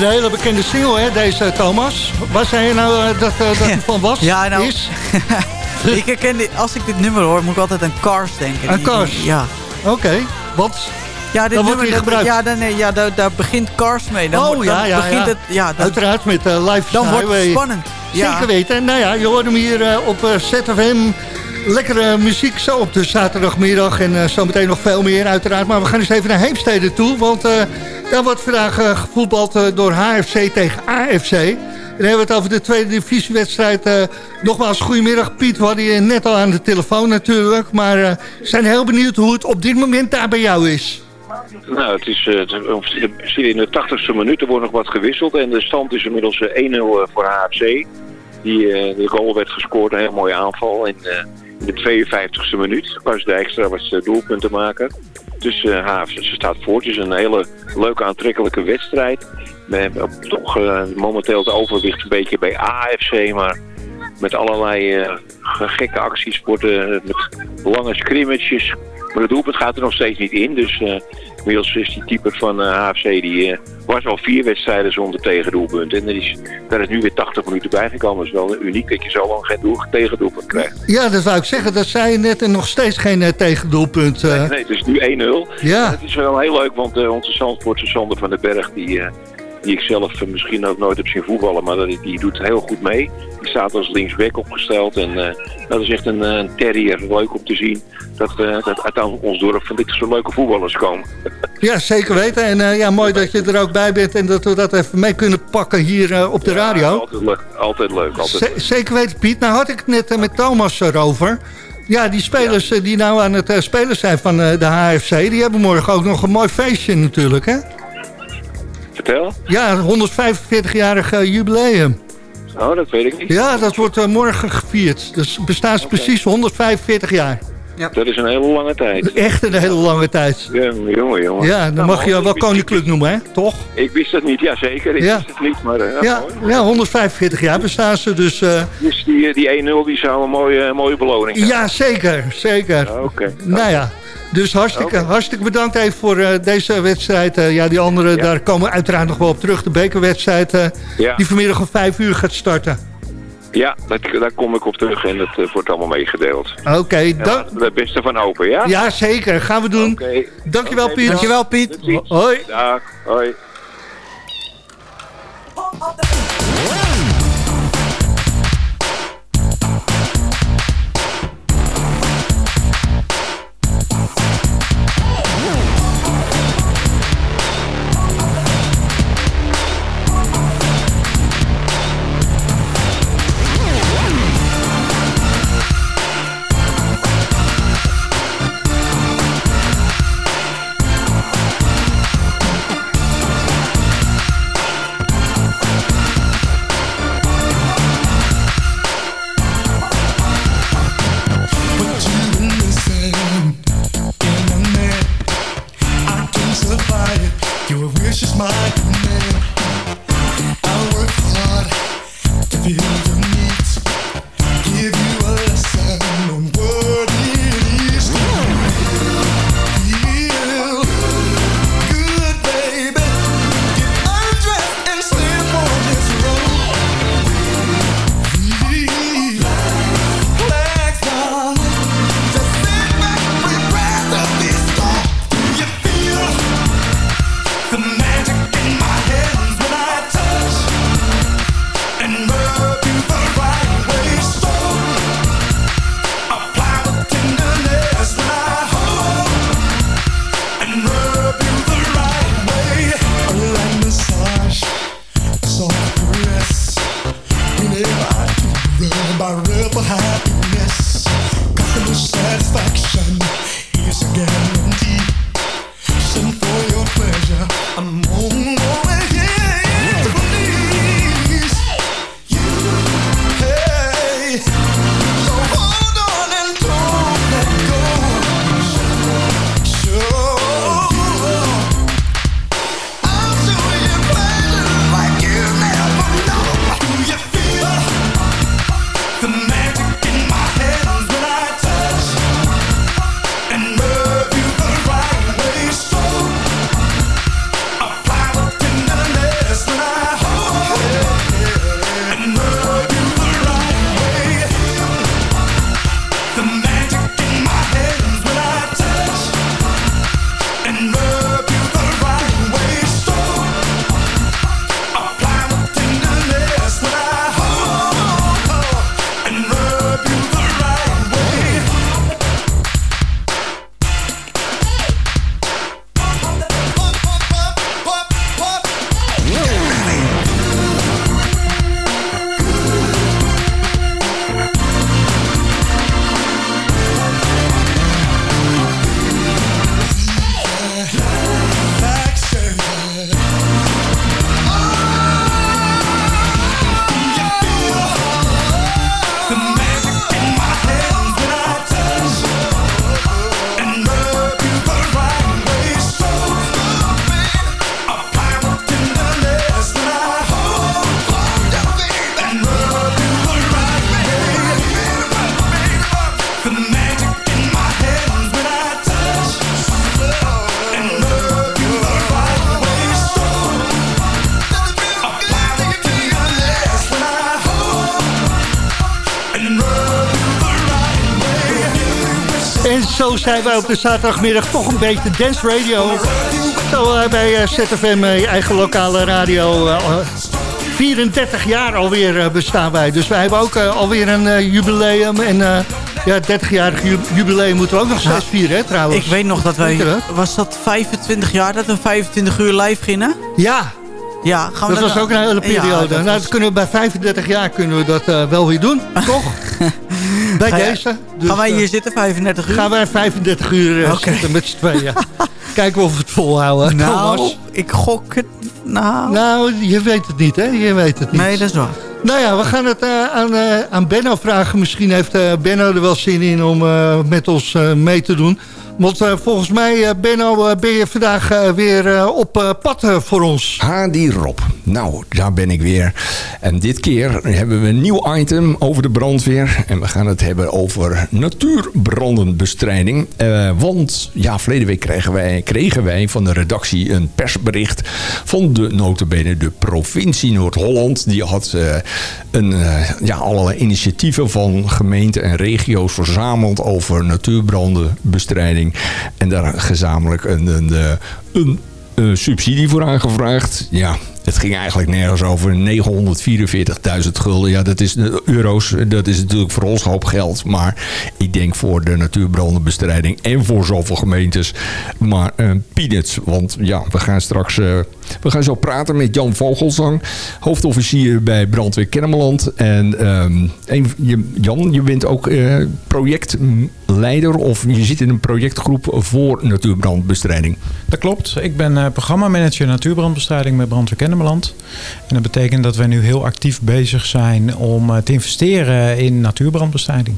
Een hele bekende single, hè, deze Thomas. Waar zei je nou eh, dat, eh, dat het van was? Ja, nou, Is? ik herken dit, als ik dit nummer hoor, moet ik altijd aan Cars denken. Aan Die- Cars? Ja. Oké, wat? Ja, dit Dan nummer, gebruikt. Ja, dan, nee, ja daar, daar begint Cars mee. Dan, oh dan ja, ja, begint ja. Het, ja dan, Uiteraard met eh Live dan wordt het spannend. Ja. Zeker weten. Nou ja, je hoort hem hier op ZFM. Lekkere muziek zo op de zaterdagmiddag. En eh, zometeen nog veel meer uiteraard. Maar we gaan eens even naar Heemstede toe. Want eh, daar wordt vandaag eh, gevoetbald door HFC tegen AFC. En dan hebben we het over de tweede divisiewedstrijd. nogmaals, goedemiddag Piet. We hadden je net al aan de telefoon natuurlijk. Maar we zijn heel benieuwd hoe het op dit moment daar bij jou is. Nou, het is het- in de 80ste minuut, er wordt nog wat gewisseld. En de stand is inmiddels eh, 1-0 voor HFC. Die, de goal werd gescoord, een heel mooie aanval. Eh, in de 52ste minuut. Pas Dijkstra was uh, doelpuntenmaker. Dus eh HFC ze staat voor. Het is een hele leuke, aantrekkelijke wedstrijd. We hebben toch eh, momenteel het overwicht een beetje bij AFC. Maar met allerlei eh, gekke acties worden met lange scrimmages. Maar het doelpunt gaat er nog steeds niet in. Dus eh inmiddels is die keeper van eh HFC die eh, was al vier wedstrijden zonder tegendoelpunt. En er is, daar is nu weer 80 minuten bijgekomen. Dat is wel uniek dat je zo lang geen doel, tegendoelpunt krijgt. Ja, dat wou ik zeggen. Dat zei je net en nog steeds geen eh, tegendoelpunt. eh. Nee, het is nu 1-0. Ja. Het is wel heel leuk, want eh, onze Zandvoortse Sander van den Berg... die, eh, die ik zelf eh, misschien ook nooit heb zien voetballen... maar die, die doet heel goed mee. Die staat als linksback opgesteld. En eh, dat is echt een, eh, een terrier. Leuk om te zien dat, eh, dat uit ons dorp van dit soort leuke voetballers komen. Ja, zeker weten. En ja, mooi dat je er ook bij bent en dat we dat even mee kunnen pakken hier op de radio. Altijd leuk, altijd leuk. Altijd zeker weten, Piet. Nou had ik het net met Thomas erover. Ja, die spelers die nou aan het spelen zijn van de HFC... die hebben morgen ook nog een mooi feestje natuurlijk, hè? Vertel. Ja, 145-jarig eh, jubileum. Oh, dat weet ik niet. Ja, dat wordt eh, morgen gevierd. Dus bestaat ze precies 145 jaar. Dat is een hele lange tijd. Echt een hele lange tijd. Ja, jongen, jongen. Ja, dan Nou, mag je wel koninklijk noemen, hè? Toch? Ik wist dat niet, ja zeker. Ik Ja. wist het niet, maar eh, Ja, mooi. ja 145 jaar bestaan ze, dus... eh, Dus die, eh, die 1-0 die zou een mooie, mooie beloning zijn. ja, zeker, zeker. Oké. Nou ja, dus hartstikke, hartstikke bedankt even voor deze wedstrijd. Ja, die andere, daar komen we uiteraard nog wel op terug. De bekerwedstrijd Ja. die vanmiddag om 5 uur gaat starten. Ja, dat, daar kom ik op terug en dat eh, wordt allemaal meegedeeld. Oké, En dan... het beste van open, ja? Ja, zeker. Gaan we doen. Oké. Dankjewel, Piet. Dankjewel, Piet. Hoi. Dag, hoi. Zo zijn wij op de zaterdagmiddag toch een beetje dance radio. Zo eh, bij eh, ZFM, eh, je eigen lokale radio. eh, 34 jaar alweer bestaan wij. Dus wij hebben ook alweer een jubileum. En ja, 30-jarig ju- jubileum moeten we ook nog steeds vieren, hè, trouwens. Ik weet nog dat wij... Was dat 25 jaar dat we 25 uur live gingen? Ja. Ja, gaan we Dat was ook een hele Ja, periode. dat nou, was- kunnen we bij 35 jaar kunnen we dat wel weer doen, toch? Bij Ga deze. Dus, gaan wij eh, hier zitten 35 uur? Gaan wij 35 uur eh, zitten met z'n tweeën. Kijken of we het volhouden, Nou, Thomas. ik gok het... Nou... Nou, je weet het niet, hè? Je weet het niet. Nee, dat is waar. Nou ja, we gaan het eh, aan, aan Benno vragen. Misschien heeft Benno er wel zin in om met ons mee te doen. Want eh, volgens mij, eh, Benno, eh, ben je vandaag weer op pad voor ons. Ha, die Rob. Nou, daar ben ik weer. En dit keer hebben we een nieuw item over de brandweer. En we gaan het hebben over natuurbrandenbestrijding. Want, ja, verleden week kregen wij, kregen wij van de redactie een persbericht... van de notabene de provincie Noord-Holland. Die had een, ja, allerlei initiatieven van gemeenten en regio's verzameld... over natuurbrandenbestrijding. En daar gezamenlijk een... een, eh, een eh, subsidie voor aangevraagd. Ja, het ging eigenlijk nergens over 944.000 gulden. Ja, dat is de euro's. Dat is natuurlijk voor ons een hoop geld. Maar ik denk voor de natuurbrandenbestrijding en voor zoveel gemeentes. Maar eh, peanuts. Want ja, we gaan straks... eh, we gaan zo praten met Jan Vogelzang. Hoofdofficier bij Brandweer Kennemerland. En ehm, Jan, je bent ook eh, projectleider. Of je zit in een projectgroep voor natuurbrandbestrijding. Dat klopt. Ik ben eh, programmamanager natuurbrandbestrijding bij Brandweer Kennemerland. En dat betekent dat wij nu heel actief bezig zijn om eh, te investeren in natuurbrandbestrijding.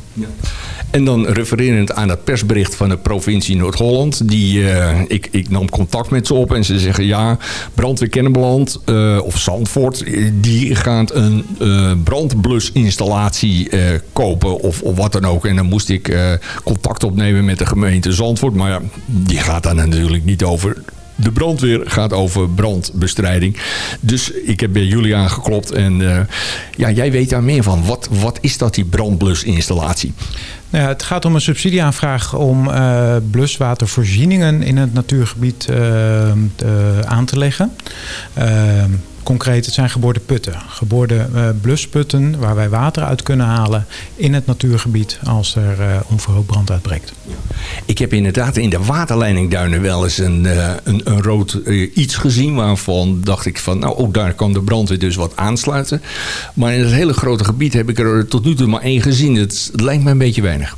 En dan refererend aan het persbericht van de provincie Noord-Holland. Die, ik, ik nam contact met ze op en ze zeggen ja, Brandweer Kennemerland eh, of Zandvoort... eh, die gaat een eh, brandblusinstallatie kopen of, of wat dan ook. En dan moest ik contact opnemen met de gemeente Zandvoort. Maar ja, die gaat daar natuurlijk niet over... De brandweer gaat over brandbestrijding. Dus ik heb bij jullie aangeklopt. En eh, ja, jij weet daar meer van. Wat, wat is dat, die brandblusinstallatie? Nou ja, het gaat om een subsidieaanvraag om eh, bluswatervoorzieningen in het natuurgebied eh, aan te leggen. Concreet, het zijn geboorde putten. Geboorde eh, blusputten waar wij water uit kunnen halen in het natuurgebied als er onverhoopt brand uitbreekt. Ik heb inderdaad in de waterleidingduinen wel eens een, eh, een, rood iets gezien... waarvan dacht ik van, nou, ook daar kan de brandweer dus wat aansluiten. Maar in het hele grote gebied heb ik er tot nu toe maar één gezien. Het lijkt me een beetje weinig.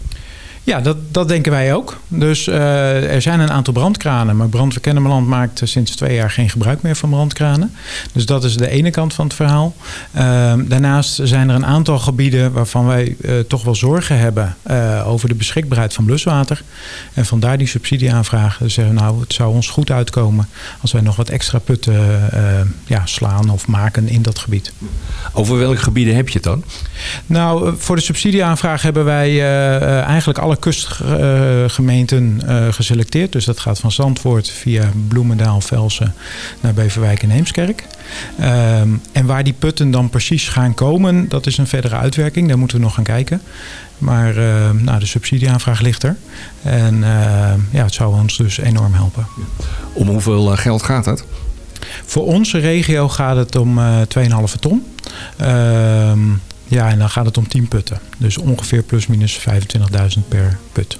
Ja, dat, dat denken wij ook. Dus eh, er zijn een aantal brandkranen. Maar Brandweer maakt sinds twee jaar geen gebruik meer van brandkranen. Dus dat is de ene kant van het verhaal. Ehm, daarnaast zijn er een aantal gebieden waarvan wij eh, toch wel zorgen hebben eh, over de beschikbaarheid van bluswater. En vandaar die subsidieaanvraag. Dus zeggen we, nou, het zou ons goed uitkomen als wij nog wat extra putten ja, slaan of maken in dat gebied. Over welke gebieden heb je het dan? Nou, voor de subsidieaanvraag hebben wij eigenlijk alle kustgemeenten eh, geselecteerd. Dus dat gaat van Zandvoort via Bloemendaal, Velsen naar Beverwijk en Heemskerk. Ehm, en waar die putten dan precies gaan komen, dat is een verdere uitwerking. Daar moeten we nog gaan kijken. Maar eh, nou, de subsidieaanvraag ligt er. En eh, ja, het zou ons dus enorm helpen. Om hoeveel eh, geld gaat het? Voor onze regio gaat het om eh 2,5 ton. Ehm, ja, en dan gaat het om 10 putten. Dus ongeveer plus minus 25.000 per put.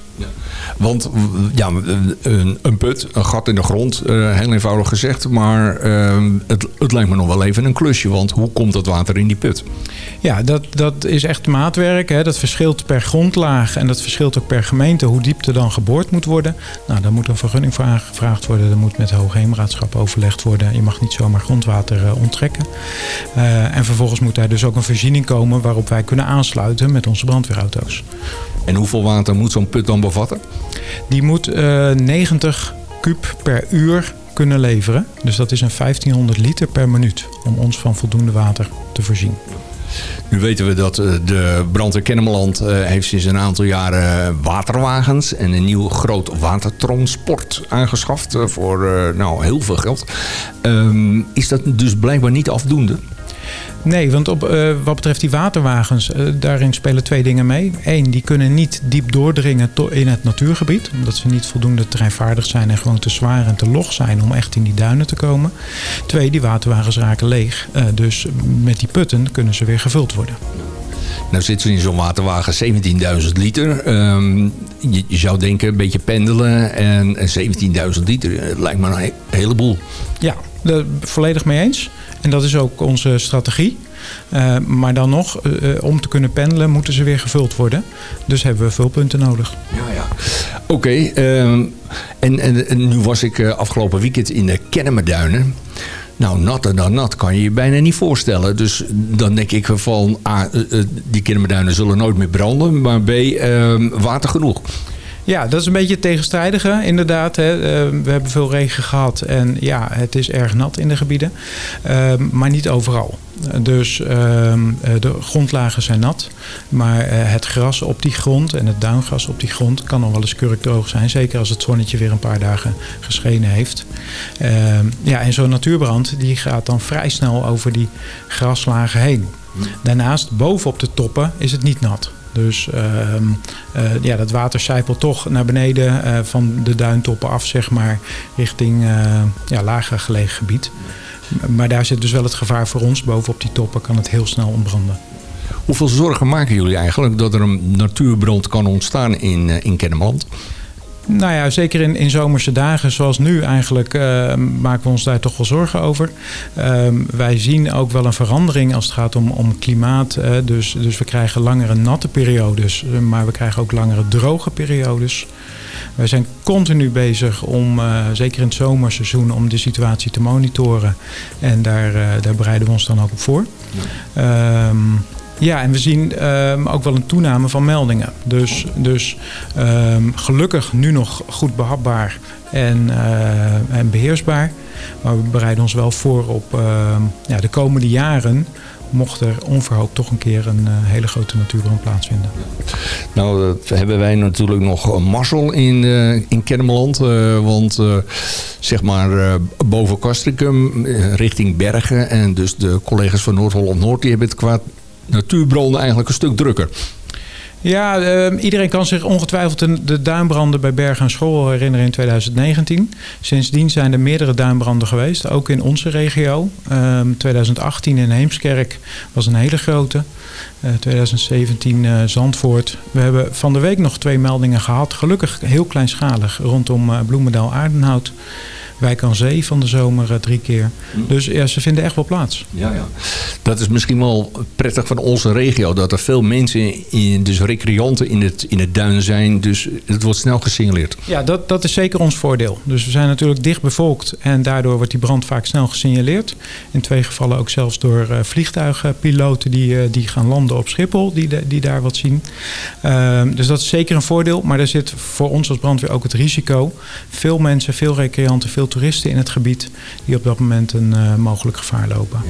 Want ja, een, een put, een gat in de grond, eh, heel eenvoudig gezegd. Maar eh, het, het lijkt me nog wel even een klusje. Want hoe komt dat water in die put? Ja, dat, dat is echt maatwerk. Hè. Dat verschilt per grondlaag en dat verschilt ook per gemeente hoe diep er dan geboord moet worden. Nou, daar moet een vergunning voor aangevraagd worden. Er moet met Hoogheemraadschap overlegd worden. Je mag niet zomaar grondwater eh, onttrekken. Eh, en vervolgens moet daar dus ook een voorziening komen waarop wij kunnen aansluiten met onze brandweerauto's. En hoeveel water moet zo'n put dan bevatten? Die moet eh, 90 kuub per uur kunnen leveren. Dus dat is een 1500 liter per minuut om ons van voldoende water te voorzien. Nu weten we dat eh, de brandweer Kennemerland eh, heeft sinds een aantal jaren waterwagens en een nieuw groot watertransport aangeschaft eh, voor eh, nou, heel veel geld. Ehm, is dat dus blijkbaar niet afdoende? Nee, want op, eh, wat betreft die waterwagens, eh, daarin spelen twee dingen mee. Eén, die kunnen niet diep doordringen in het natuurgebied. Omdat ze niet voldoende terreinvaardig zijn en gewoon te zwaar en te log zijn om echt in die duinen te komen. Twee, die waterwagens raken leeg. Eh, dus met die putten kunnen ze weer gevuld worden. Nou zitten ze in zo'n waterwagen 17.000 liter. Ehm, je, je zou denken een beetje pendelen en, en 17.000 liter. lijkt me een he- heleboel. Ja, daar volledig mee eens. En dat is ook onze strategie. Eh, maar dan nog, eh, eh, om te kunnen pendelen moeten ze weer gevuld worden. Dus hebben we vulpunten nodig. Ja, ja. Oké, ehm, en, en, nu was ik afgelopen weekend in de Kennemerduinen. Nou, natter dan nat kan je je bijna niet voorstellen. Dus dan denk ik van, A, eh, die Kennemerduinen zullen nooit meer branden. Maar B, ehm, water genoeg. Ja, dat is een beetje het tegenstrijdige, inderdaad. Hè. Eh, we hebben veel regen gehad en ja, het is erg nat in de gebieden. Ehm, maar niet overal. Dus ehm, eh, de grondlagen zijn nat. Maar eh, het gras op die grond en het duingras op die grond kan nog wel eens kurkdroog zijn. Zeker als het zonnetje weer een paar dagen geschenen heeft. Ehm, ja, en zo'n natuurbrand die gaat dan vrij snel over die graslagen heen. Daarnaast, bovenop de toppen, is het niet nat. Dus ehm, eh, ja, dat water zijpelt toch naar beneden eh, van de duintoppen af, zeg maar, richting eh, ja, lager gelegen gebied. Maar daar zit dus wel het gevaar voor ons. Bovenop die toppen kan het heel snel ontbranden. Hoeveel zorgen maken jullie eigenlijk dat er een natuurbrand kan ontstaan in, in Kennemerland? Nou ja, zeker in, in zomerse dagen zoals nu eigenlijk eh, maken we ons daar toch wel zorgen over. Ehm, wij zien ook wel een verandering als het gaat om, om klimaat. dus, dus we krijgen langere natte periodes, maar we krijgen ook langere droge periodes. Wij zijn continu bezig om, eh, zeker in het zomerseizoen, om de situatie te monitoren. En daar, eh, daar bereiden we ons dan ook op voor. Ehm, ja, en we zien ehm, ook wel een toename van meldingen. Dus, dus ehm, gelukkig nu nog goed behapbaar en, eh, en beheersbaar. Maar we bereiden ons wel voor op ehm, ja, de komende jaren... mocht er onverhoopt toch een keer een eh, hele grote natuurbrand plaatsvinden. Nou, dat hebben wij natuurlijk nog een mazzel in, eh, in Kennemerland. want zeg maar boven Castricum, richting Bergen... en dus de collega's van Noord-Holland-Noord... die hebben het qua natuurbranden eigenlijk een stuk drukker. Ja, ehm, iedereen kan zich ongetwijfeld de, de duinbranden bij Bergen en School herinneren in 2019. Sindsdien zijn er meerdere duinbranden geweest, ook in onze regio. Ehm 2018 in Heemskerk was een hele grote. Eh, 2017 eh, Zandvoort. We hebben van de week nog twee meldingen gehad. Gelukkig heel kleinschalig rondom eh, Bloemendaal-Aardenhout. Wijk aan Zee van de zomer eh, drie keer. Dus ja, ze vinden echt wel plaats. Ja, ja. Dat is misschien wel prettig van onze regio. Dat er veel mensen, in, dus recreanten in het, in het duin zijn. Dus het wordt snel gesignaleerd. Ja, dat, dat is zeker ons voordeel. Dus we zijn natuurlijk dicht bevolkt en daardoor wordt die brand vaak snel gesignaleerd. In twee gevallen ook zelfs door eh, vliegtuigpiloten die, eh, die gaan landen op Schiphol, die, de- die daar wat zien. Ehm, dus dat is zeker een voordeel, maar er zit voor ons als brandweer ook het risico. Veel mensen, veel recreanten, veel toeristen in het gebied die op dat moment een eh, mogelijk gevaar lopen.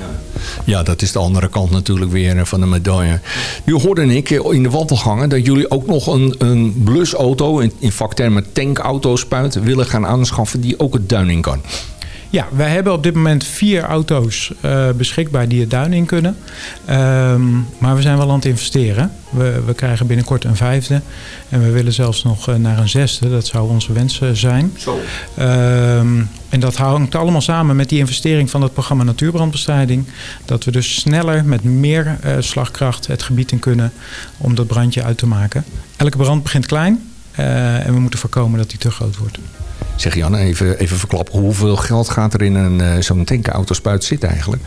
Ja, dat is de andere kant natuurlijk weer eh, van de medaille. Nu hoorde ik eh, in de wandelgangen dat jullie ook nog een, een blusauto, in, in vaktermen tankauto spuit, willen gaan aanschaffen die ook het duin in kan. Ja, wij hebben op dit moment vier auto's eh, beschikbaar die het duin in kunnen. Ehm, maar we zijn wel aan het investeren. We, we krijgen binnenkort een vijfde. En we willen zelfs nog eh, naar een zesde. Dat zou onze wens eh, zijn. Ehm, en dat hangt allemaal samen met die investering van het programma Natuurbrandbestrijding. Dat we dus sneller met meer slagkracht het gebied in kunnen om dat brandje uit te maken. Elke brand begint klein. en we moeten voorkomen dat die te groot wordt. Zeg Jan, even, even verklappen. Hoeveel geld gaat er in een, eh, zo'n tankauto-spuit zitten eigenlijk?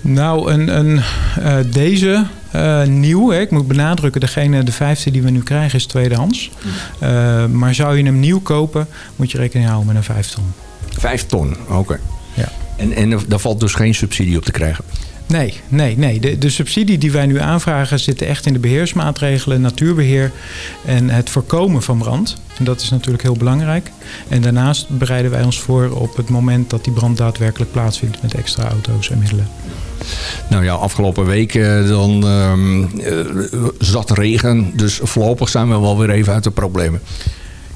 Nou, een, een, eh, deze eh, nieuw, hè, ik moet benadrukken, degene, de vijfde die we nu krijgen is tweedehands. Eh, maar zou je hem nieuw kopen, moet je rekening houden met een vijf ton. Vijf ton, oké. Ja. En, en daar valt dus geen subsidie op te krijgen? Nee, nee, nee. De, de subsidie die wij nu aanvragen zit echt in de beheersmaatregelen, natuurbeheer en het voorkomen van brand. En dat is natuurlijk heel belangrijk. En daarnaast bereiden wij ons voor op het moment dat die brand daadwerkelijk plaatsvindt met extra auto's en middelen. Nou ja, afgelopen week eh, dan ehm, eh, zat regen. Dus voorlopig zijn we wel weer even uit de problemen.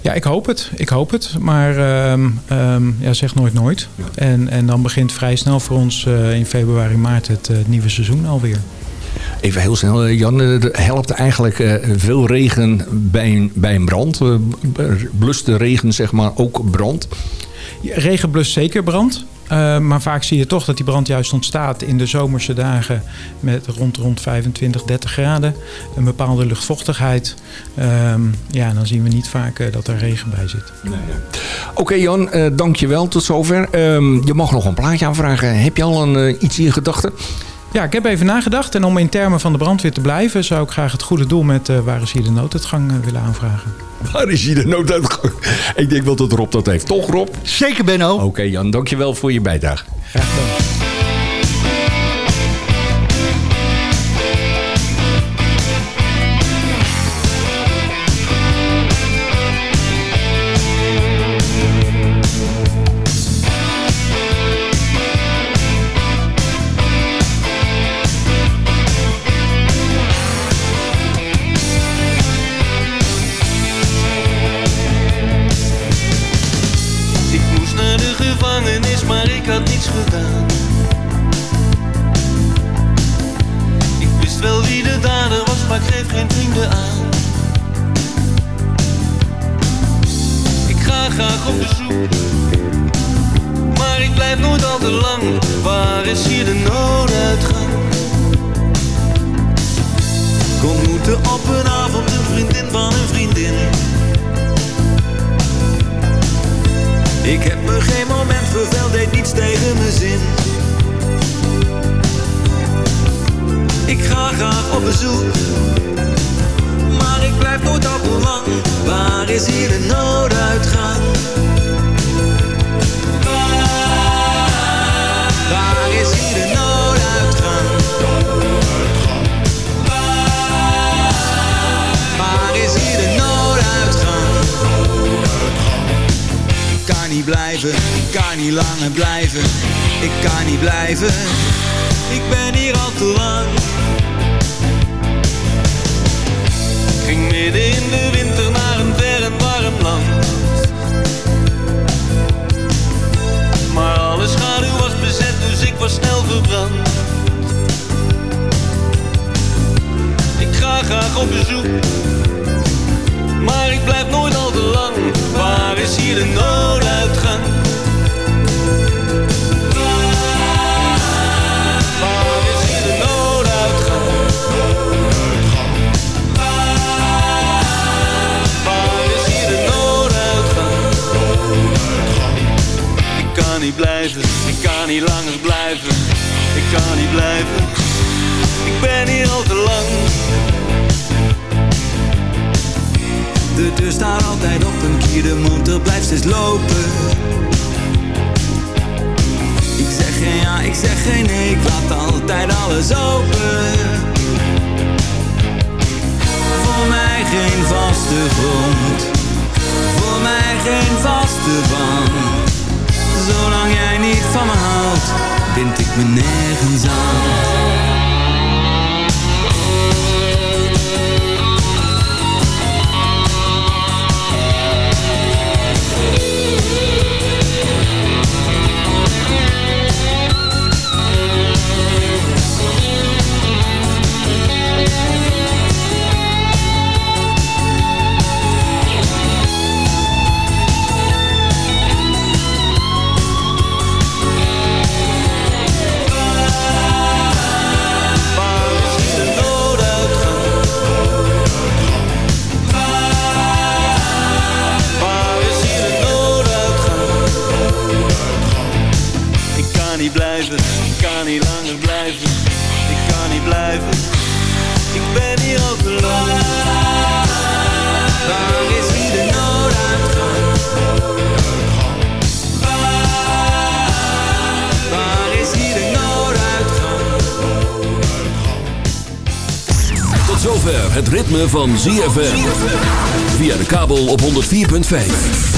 Ja, ik hoop het. Ik hoop het. Maar ehm, ehm, ja, zeg nooit nooit. En, en dan begint vrij snel voor ons eh, in februari, maart het eh, nieuwe seizoen alweer. Even heel snel, eh, Jan. helpt eigenlijk veel regen bij een, bij een brand? Blust de regen zeg maar ook brand? Ja, Regen blust zeker brand. Eh, maar vaak zie je toch dat die brand juist ontstaat in de zomerse dagen met rond, rond 25, 30 graden. Een bepaalde luchtvochtigheid. Ehm, ja, dan zien we niet vaak eh, dat er regen bij zit. Oké Jan, eh dankjewel. Tot zover. Ehm, je mag nog een plaatje aanvragen. Heb je al een, iets in gedachten? Ja, ik heb even nagedacht. En om in termen van de brandweer te blijven... zou ik graag het goede doel met eh, Waar is hier de nooduitgang eh, willen aanvragen. Waar is hier de nooduitgang? Ik denk wel dat Rob dat heeft. Toch Rob? Zeker Benno. Oké Jan, dankjewel voor je bijdrage. Ik kan niet blijven, ik kan niet langer blijven. Ik kan niet blijven, ik ben hier al te lang. De deur staat altijd op een kier, de motor blijft steeds lopen. Ik zeg geen ja, ik zeg geen nee, ik laat altijd alles open. Voor mij geen vaste grond, voor mij geen vaste band. Zolang jij niet van me houdt, bind ik me nergens aan. Ik kan niet langer blijven. Ik kan niet blijven, ik ben hier al te lang. Waar is hier de nooduitgang? Waar is hier de nooduitgang? Tot zover het ritme van ZFM. Via de kabel op 104.5.